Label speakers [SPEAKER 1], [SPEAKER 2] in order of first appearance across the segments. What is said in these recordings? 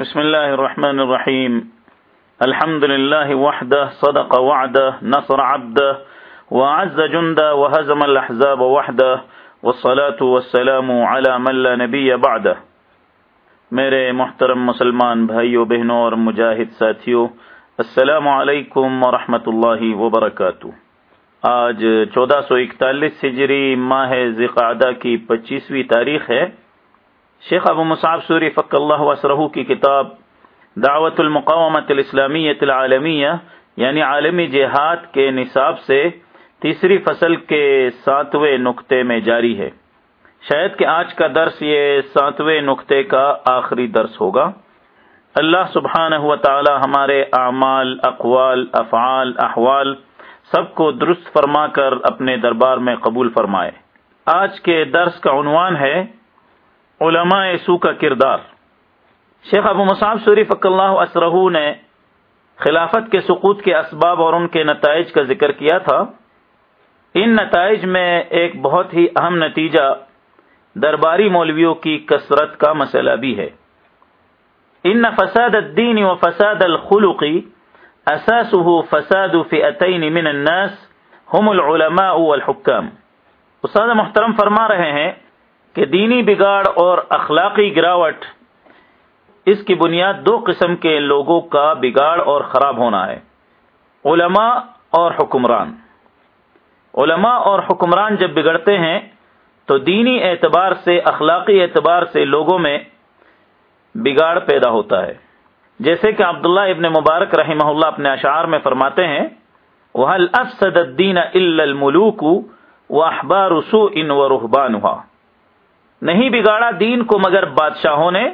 [SPEAKER 1] بسم الله الرحمن الرحيم الحمد لله وحده صدق وعده نصر عبده وعز جنده وهزم الأحزاب وحده والصلاة والسلام على من لا نبي بعده میرے محترم مسلمان بھائیوں بہنوں اور مجاہد ساتھیوں السلام علیکم ورحمۃ اللہ وبرکاتہ. آج چودہ سو اکتالیس ہجری ماہ ذقعدہ کی پچیسویں تاریخ ہے۔ شیخ ابو مصعب سوری فق اللہ وسرہ کی کتاب دعوت المقامت الاسلامیت العالمیہ یعنی عالمی جہاد کے نصاب سے تیسری فصل کے ساتویں نقطے میں جاری ہے۔ شاید کہ آج کا درس یہ ساتویں نقطے کا آخری درس ہوگا۔ اللہ سبحانہ و تعالی ہمارے اعمال، اقوال، افعال، احوال سب کو درست فرما کر اپنے دربار میں قبول فرمائے۔ آج کے درس کا عنوان ہے علماء سو کا کردار۔ شیخ ابو مصعب سوری فق اللہ اسرہ نے خلافت کے سقوط کے اسباب اور ان کے نتائج کا ذکر کیا تھا۔ ان نتائج میں ایک بہت ہی اہم نتیجہ درباری مولویوں کی کثرت کا مسئلہ بھی ہے۔ ان فساد الدین و فساد الخلقی اساسه فساد فئتین من الناس، هم العلماء والحکام۔ استاد محترم فرما رہے ہیں کہ دینی بگاڑ اور اخلاقی گراوٹ، اس کی بنیاد دو قسم کے لوگوں کا بگاڑ اور خراب ہونا ہے، علماء اور حکمران۔ علماء اور حکمران جب بگڑتے ہیں، تو دینی اعتبار سے، اخلاقی اعتبار سے لوگوں میں بگاڑ پیدا ہوتا ہے۔ جیسے کہ عبداللہ ابن مبارک رحمہ اللہ اپنے اشعار میں فرماتے ہیں وہ افسد الدین الملوک و احبار ان و رحبان نہیں بگاڑا دین کو مگر بادشاہوں نے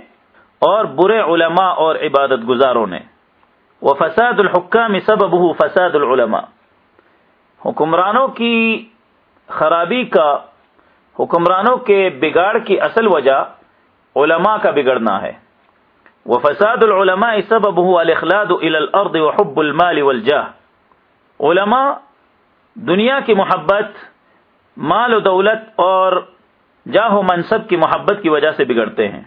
[SPEAKER 1] اور برے علماء اور عبادت گزاروں نے۔ وہ فساد الحکام سب فساد العلماء۔ حکمرانوں کی خرابی کا، حکمرانوں کے بگاڑ کی اصل وجہ علماء کا بگڑنا ہے۔ وہ فساد العلماء سب ابو الخلاد الارض وحب المال والجاہ علماء دنیا کی محبت، مال و دولت اور جاہ و منصب کی محبت کی وجہ سے بگڑتے ہیں۔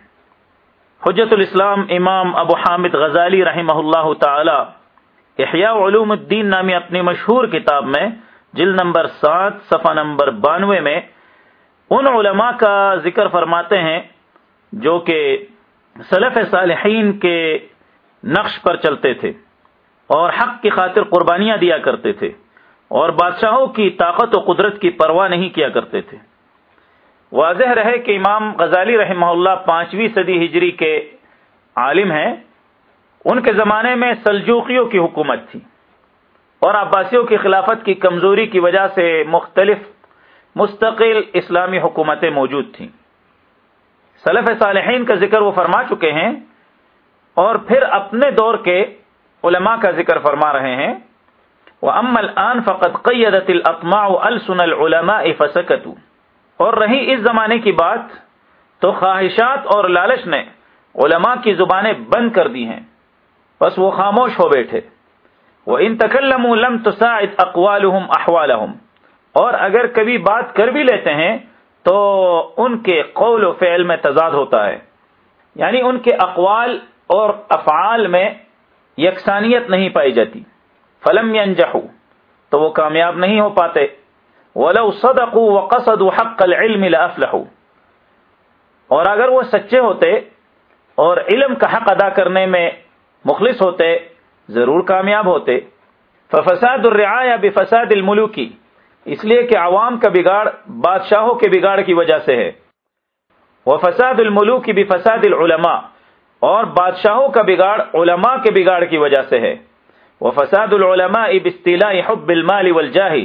[SPEAKER 1] حجت الاسلام امام ابو حامد غزالی رحمہ اللہ تعالی احیاء علوم الدین نامی اپنی مشہور کتاب میں جلد نمبر سات، صفحہ نمبر بانوے میں ان علماء کا ذکر فرماتے ہیں جو کہ سلف صالحین کے نقش پر چلتے تھے اور حق کی خاطر قربانیاں دیا کرتے تھے اور بادشاہوں کی طاقت و قدرت کی پرواہ نہیں کیا کرتے تھے۔ واضح رہے کہ امام غزالی رحمہ اللہ پانچویں صدی ہجری کے عالم ہیں۔ ان کے زمانے میں سلجوقیوں کی حکومت تھی اور عباسیوں کی خلافت کی کمزوری کی وجہ سے مختلف مستقل اسلامی حکومتیں موجود تھیں۔ سلف صالحین کا ذکر وہ فرما چکے ہیں اور پھر اپنے دور کے علماء کا ذکر فرما رہے ہیں۔ وہ امل ان فقط قیدت الطماء السن العلماء فسکتو اور رہی اس زمانے کی بات تو خواہشات اور لالچ نے علماء کی زبانیں بند کر دی ہیں۔ بس وہ خاموش ہو بیٹھے۔ وہ ان تکلم لم تساعد اقوالهم احوالهم اور اگر کبھی بات کر بھی لیتے ہیں تو ان کے قول و فعل میں تضاد ہوتا ہے۔ یعنی ان کے اقوال اور افعال میں یکسانیت نہیں پائی جاتی۔ فلم ینجحو تو وہ کامیاب نہیں ہو پاتے۔ ولو صدقوا وقصدوا حق العلم لافلحوا اور اگر وہ سچے ہوتے اور علم کا حق ادا کرنے میں مخلص ہوتے، ضرور کامیاب ہوتے. ففساد الرعاية بفساد الملوکی. اس لیے کہ عوام کا بگاڑ بادشاہوں کے بگاڑ کی وجہ سے ہے. وہ فساد الملوک بفساد العلماء. اور بادشاہوں کا بگاڑ علماء کے بگاڑ کی وجہ سے ہے. وہ فساد العلماء باستیلاء حب المال والجاہ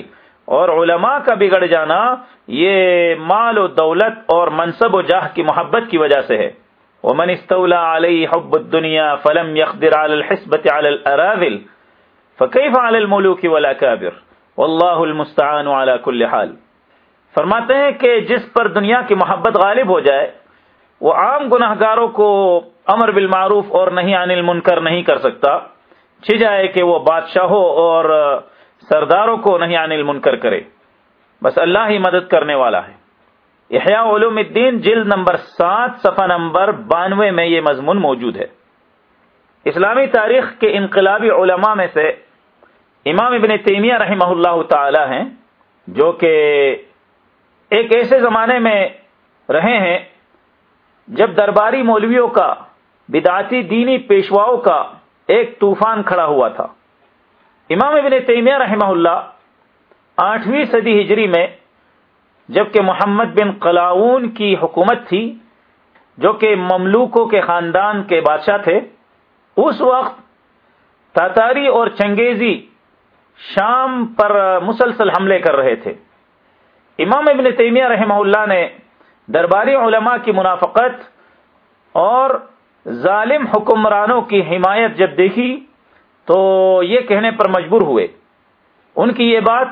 [SPEAKER 1] اور علماء کا بگڑ جانا یہ مال و دولت اور منصب و جاہ کی محبت کی وجہ سے ہے۔ ومن استولا علی حب الدنیا فلم يقدر على الحسبة على الاراذل فكيف على الملوك والاكابر والله المستعان على كل حال۔ فرماتے ہیں کہ جس پر دنیا کی محبت غالب ہو جائے، وہ عام گناہ گاروں کو امر بالمعروف اور نہیں عن المنکر نہیں کر سکتا۔ چھ جائے کہ وہ بادشاہوں اور سرداروں کو نہیں عن المنکر کرے۔ بس اللہ ہی مدد کرنے والا ہے۔ احیاء علوم الدین جلد نمبر سات، صفحہ نمبر بانوے میں یہ مضمون موجود ہے۔ اسلامی تاریخ کے انقلابی علماء میں سے امام ابن تیمیہ رحمہ اللہ تعالی ہیں، جو کہ ایک ایسے زمانے میں رہے ہیں، جب درباری مولویوں کا، بدعتی دینی پیشواؤں کا ایک طوفان کھڑا ہوا تھا۔ امام ابن تیمیہ رحمہ اللہ آٹھویں صدی ہجری میں جبکہ محمد بن قلاؤن کی حکومت تھی، جو کہ مملوکوں کے خاندان کے بادشاہ تھے، اس وقت تاتاری اور چنگیزی شام پر مسلسل حملے کر رہے تھے۔ امام ابن تیمیہ رحمہ اللہ نے درباری علماء کی منافقت اور ظالم حکمرانوں کی حمایت جب دیکھی تو یہ کہنے پر مجبور ہوئے۔ ان کی یہ بات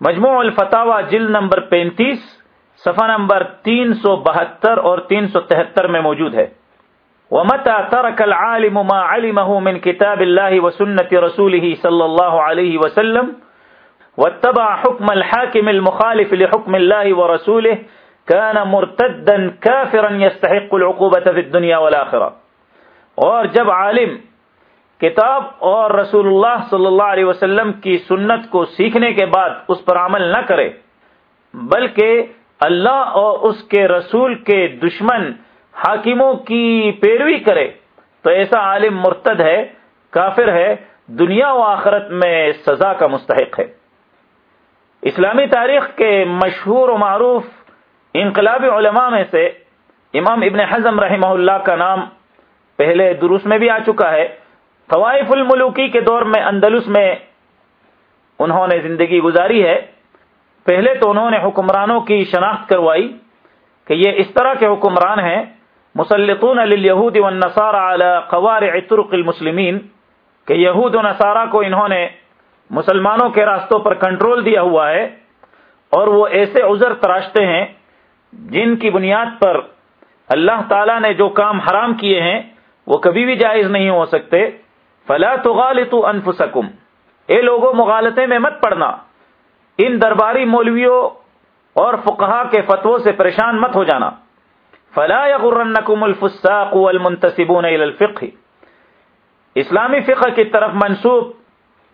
[SPEAKER 1] مجموع الفتاوا جلد نمبر پینتیس، صفحہ نمبر تین سو بہتر اور تین سو تہتر میں موجود ہے۔ ومتى ترك العالم ما علمه من كتاب الله وسنة رسوله صلى الله عليه وسلم، واتبع حكم الحاكم المخالف لحكم الله ورسوله، كان مرتدا كافرا يستحق العقوبة في الدنيا والآخرة۔ اور جب عالم کتاب اور رسول اللہ صلی اللہ علیہ وسلم کی سنت کو سیکھنے کے بعد اس پر عمل نہ کرے، بلکہ اللہ اور اس کے رسول کے دشمن حاکموں کی پیروی کرے۔ تو ایسا عالم مرتد ہے، کافر ہے، دنیا و آخرت میں سزا کا مستحق ہے۔ اسلامی تاریخ کے مشہور و معروف انقلابی علماء میں سے امام ابن حزم رحمہ اللہ کا نام پہلے دروس میں بھی آ چکا ہے۔ طوائف الملوکی کے دور میں اندلس میں انہوں نے زندگی گزاری ہے۔ پہلے تو انہوں نے حکمرانوں کی شناخت کروائی کہ یہ اس طرح کے حکمران ہیں۔ مسلطون لليهود والنصارى على قوارع طرق المسلمین کہ یہود و نصارہ کو انہوں نے مسلمانوں کے راستوں پر کنٹرول دیا ہوا ہے اور وہ ایسے عذر تراشتے ہیں جن کی بنیاد پر اللہ تعالی نے جو کام حرام کیے ہیں وہ کبھی بھی جائز نہیں ہو سکتے۔ فلا تغالطوا انفسکم۔ اے لوگوں مغالطے میں مت پڑنا۔ ان درباری مولویوں اور فقہا کے فتووں سے پریشان مت ہو جانا۔ فلا يغرنكم الفساق والمنتسبون الى الفقه اسلامی فقہ کی طرف منسوب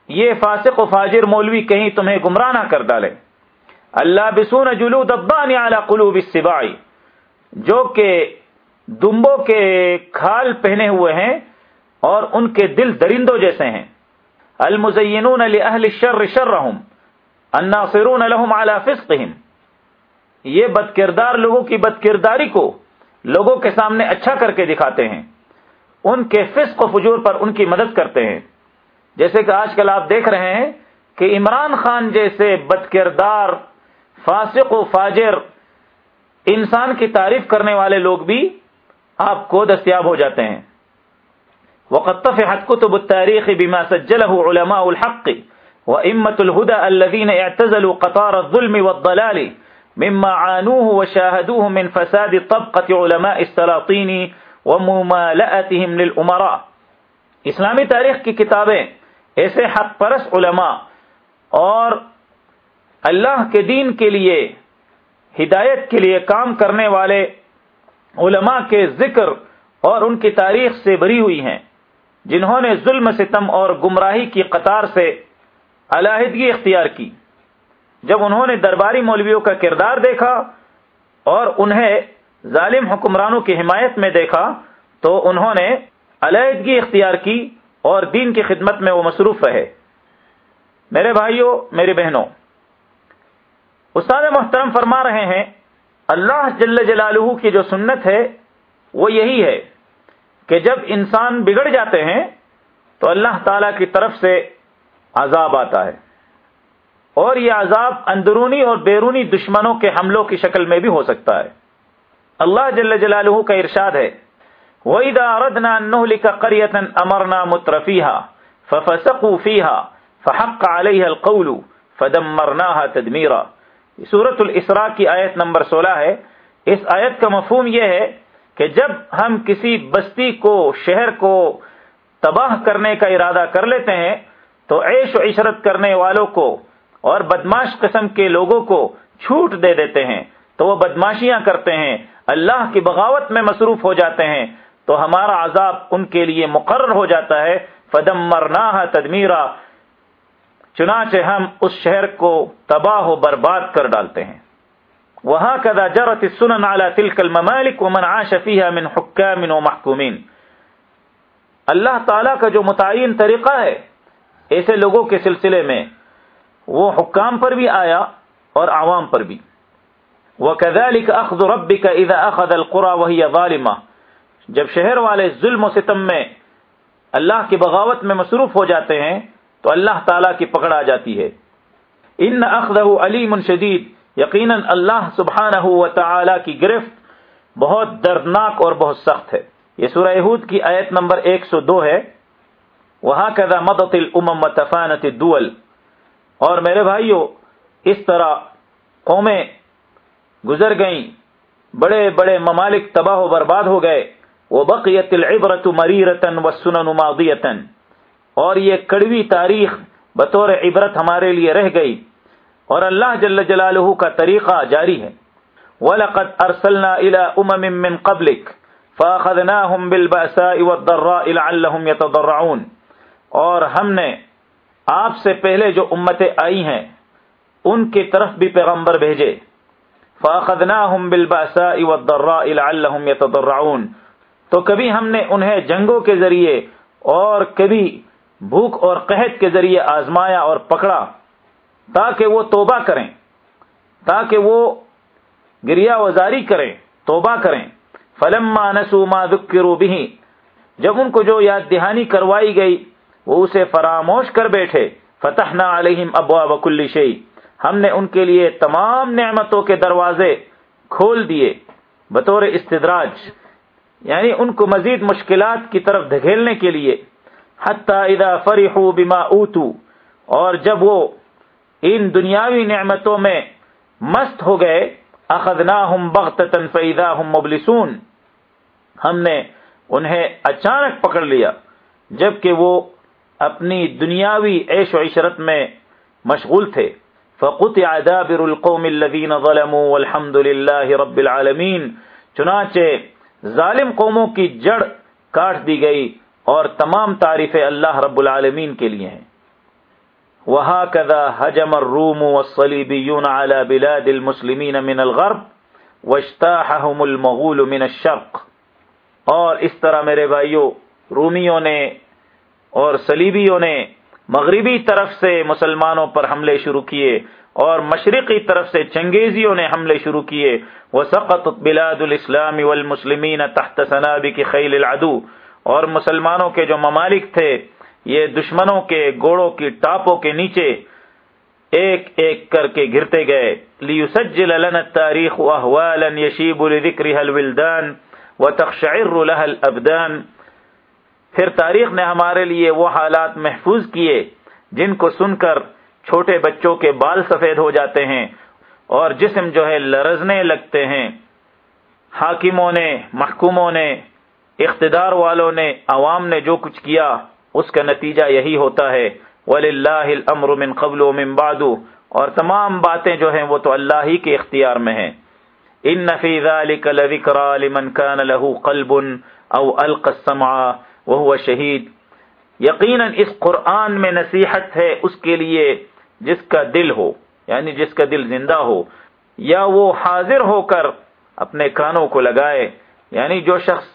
[SPEAKER 1] یہ فاسق و فاجر مولوی کہیں تمہیں گمراہ نہ کر ڈالے۔ اللہ بسون جلود الضان على قلوب السباع۔ جو کہ دمبوں کے کھال پہنے ہوئے ہیں اور ان کے دل درندوں جیسے ہیں۔ المزینون لاہل الشر شرهم، الناصرون لهم على فسقهم۔ یہ بد کردار لوگوں کی بد کرداری کو لوگوں کے سامنے اچھا کر کے دکھاتے ہیں۔ ان کے فسق و فجور پر ان کی مدد کرتے ہیں۔ جیسے کہ آج کل آپ دیکھ رہے ہیں کہ عمران خان جیسے بد کردار فاسق و فاجر، انسان کی تعریف کرنے والے لوگ بھی آپ کو دستیاب ہو جاتے ہیں۔ وقد طفحت كتب التاريخ بما سجله علماء الحق وإمة الهدى الذين اعتزلوا قطار الظلم والضلال مما عانوه وشاهدوه من فساد طبقة علماء السلاطين وممالأتهم للأمراء. اسلامی تاریخ کی کتابیں ایسے حق پرس علماء اور اللہ کے دین کے لیے، ہدایت کے لیے کام کرنے والے علماء کے ذکر اور ان کی تاریخ سے بری ہوئی ہیں۔ جنہوں نے ظلم ستم اور گمراہی کی قطار سے علیحدگی اختیار کی۔ جب انہوں نے درباری مولویوں کا کردار دیکھا اور انہیں ظالم حکمرانوں کی حمایت میں دیکھا، تو انہوں نے علیحدگی اختیار کی اور دین کی خدمت میں وہ مصروف رہے۔ میرے بھائیوں میری بہنوں، استاد محترم فرما رہے ہیں، اللہ جل جلالہ کی جو سنت ہے، وہ یہی ہے۔ کہ جب انسان بگڑ جاتے ہیں تو اللہ تعالی کی طرف سے عذاب آتا ہے اور یہ عذاب اندرونی اور بیرونی دشمنوں کے حملوں کی شکل میں بھی ہو سکتا ہے۔ اللہ جل جلالہ کا ارشاد ہے، وَإِذَا أَرَدْنَا أَن نُهْلِكَ قَرْيَةً أَمَرْنَا مُتْرَفِيهَا فَفَسَقُوا فِيهَا فَحَقَّ عَلَيْهَا الْقَوْلُ فَدَمَّرْنَاهَا تَدْمِيرًا۔ سورة الاسراء کی آیت نمبر سولہ ہے۔ اس آیت کا مفہوم یہ ہے کہ جب ہم کسی بستی کو، شہر کو تباہ کرنے کا ارادہ کر لیتے ہیں، تو عیش و عشرت کرنے والوں کو اور بدماش قسم کے لوگوں کو چھوٹ دے دیتے ہیں۔ تو وہ بدماشیاں کرتے ہیں، اللہ کی بغاوت میں مصروف ہو جاتے ہیں۔ تو ہمارا عذاب ان کے لیے مقرر ہو جاتا ہے۔ فدم مرنا تدمیرا چنانچہ ہم اس شہر کو تباہ و برباد کر ڈالتے ہیں۔ وہاں کدا جرت سنن اعلی تلک الممالک ومن عاش فيها من حکام ومحکومین اللہ تعالی کا جو متعین طریقہ ہے، ایسے لوگوں کے سلسلے میں، وہ حکام پر بھی آیا اور عوام پر بھی. وَكَذَلِكَ أَخْذُ رَبِّكَ إِذَا أَخَذَ الْقُرَى وَهِيَ ظَالِمَةٌ. جب شہر والے ظلم و ستم میں اللہ کی بغاوت میں مصروف ہو جاتے ہیں، تو اللہ تعالیٰ کی پکڑ آ جاتی ہے. ان اخذہ علیم شدید یقیناً اللہ سبحانہ و تعالی کی گرفت بہت دردناک اور بہت سخت ہے۔ یہ سورہ یہود کی آیت نمبر ایک سو دو ہے۔ وہاں کدا مدت الامم تفانت الدول۔ اور میرے بھائیوں اس طرح قومیں گزر گئیں، بڑے بڑے ممالک تباہ و برباد ہو گئے۔ وہ بقیت العبرت مریرتن و سنن ماضیتن اور یہ کڑوی تاریخ بطور عبرت ہمارے لیے رہ گئی۔ اور اللہ جل جلالہ کا طریقہ جاری ہے۔ وَلَقَدْ أَرْسَلْنَا إِلَىٰ أُمَمٍ مِّن قَبْلِكَ فَأَخَذْنَاهُمْ بِالْبَأْسَاءِ وَالضَّرَّاءِ لَعَلَّهُمْ يَتَضَرَّعُونَ۔ اور ہم نے آپ سے پہلے جو امتیں آئی ہیں، ان کی طرف بھی پیغمبر بھیجے۔ فَأَخَذْنَاهُمْ بِالْبَأْسَاءِ وَالضَّرَّاءِ لَعَلَّهُمْ يَتَضَرَّعُونَ۔ تو کبھی ہم نے انہیں جنگوں کے ذریعے اور کبھی بھوک اور قحط کے ذریعے آزمایا اور پکڑا۔ تاکہ وہ توبہ کریں، تاکہ وہ گریا وزاری کریں، توبہ کریں۔ فلما نسو ما ذکروا به، جب ان کو جو یاد دہانی کروائی گئی، وہ اسے فراموش کر بیٹھے۔ فتحنا علیہم ابواب کل شیء، ہم نے ان کے لیے تمام نعمتوں کے دروازے کھول دیے۔ بطور استدراج یعنی ان کو مزید مشکلات کی طرف دھکیلنے کے لیے۔ حتی اذا فرحوا بما اوتو اور جب وہ ان دنیاوی نعمتوں میں مست ہو گئے، اخذناہم بغتتا فاذا هم مبلسون۔ ہم نے انہیں اچانک پکڑ لیا، جبکہ وہ اپنی دنیاوی عیش و عشرت میں مشغول تھے۔ فقطع دابر القوم الذين ظلموا والحمد لله رب العالمین چنانچہ ظالم قوموں کی جڑ کاٹ دی گئی اور تمام تعریفیں اللہ رب العالمین کے لیے ہیں۔ وهكذا هجم الروم والصليبيون على بلاد المسلمين من الغرب واجتاحهم المغول من الشرق. اور اس طرح میرے بھائیوں رومیوں نے اور صلیبیوں نے مغربی طرف سے مسلمانوں پر حملے شروع کیے اور مشرقی طرف سے چنگیزیوں نے حملے شروع کیے. وہ سقط بلاد الاسلام والمسلمین تحت سنابک خیل العدو. اور مسلمانوں کے جو ممالک تھے یہ دشمنوں کے گوڑوں کی ٹاپوں کے نیچے ایک ایک کر کے گرتے گئے۔ لیسجل لنا التاریخ احوالا یشیب لذکرها الولدان وتخشعر لها الابدان پھر تاریخ نے ہمارے لیے وہ حالات محفوظ کیے جن کو سن کر چھوٹے بچوں کے بال سفید ہو جاتے ہیں اور جسم جو ہے لرزنے لگتے ہیں۔ حاکموں نے، محکوموں نے، اقتدار والوں نے، عوام نے جو کچھ کیا اس کا نتیجہ یہی ہوتا ہے، وَلِلَّهِ الْأَمْرُ مِنْ قَبْلُ وَمِنْ بَعْدُ۔ اور تمام باتیں جو ہیں وہ تو اللہ ہی کے اختیار میں ہیں۔ ان فی ذلک لذکرا لمن کان له قلب او القى السمع وهو شہید یقینا اس قرآن میں نصیحت ہے اس کے لیے جس کا دل ہو یعنی جس کا دل زندہ ہو، یا وہ حاضر ہو کر اپنے کانوں کو لگائے یعنی جو شخص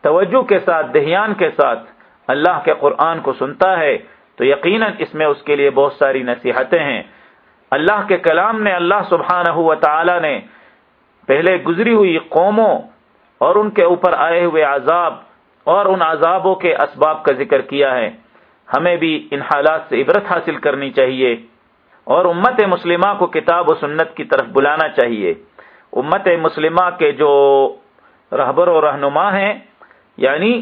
[SPEAKER 1] توجہ کے ساتھ، دہیان کے ساتھ اللہ کے قرآن کو سنتا ہے، تو یقیناً اس میں اس کے لیے بہت ساری نصیحتیں ہیں۔ اللہ کے کلام نے اللہ سبحانہ و تعالی نے پہلے گزری ہوئی قوموں اور ان کے اوپر آئے ہوئے عذاب اور ان عذابوں کے اسباب کا ذکر کیا ہے۔ ہمیں بھی ان حالات سے عبرت حاصل کرنی چاہیے اور امت مسلمہ کو کتاب و سنت کی طرف بلانا چاہیے۔ امت مسلمہ کے جو رہبر و رہنما ہیں یعنی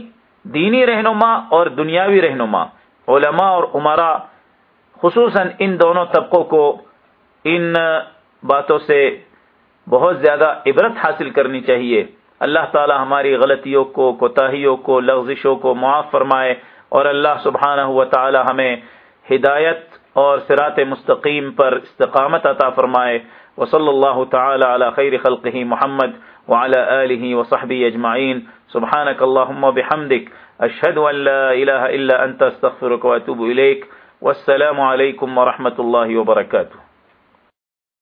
[SPEAKER 1] دینی رہنما اور دنیاوی رہنما، علماء اور عمرا، خصوصاً ان دونوں طبقوں کو ان باتوں سے بہت زیادہ عبرت حاصل کرنی چاہیے۔ اللہ تعالی ہماری غلطیوں کو، کوتاہیوں کو، لغزشوں کو معاف فرمائے اور اللہ سبحانہ و تعالی ہمیں ہدایت اور سرات مستقیم پر استقامت عطا فرمائے۔ وصلی اللہ تعالی علی خیر خلقہ محمد وعلى آله وصحبه أجمعين. سبحانك اللهم وبحمدك. أشهد أن لا إله إلا أنت استغفرك وأتوب إليك. والسلام عليكم ورحمة الله وبركاته.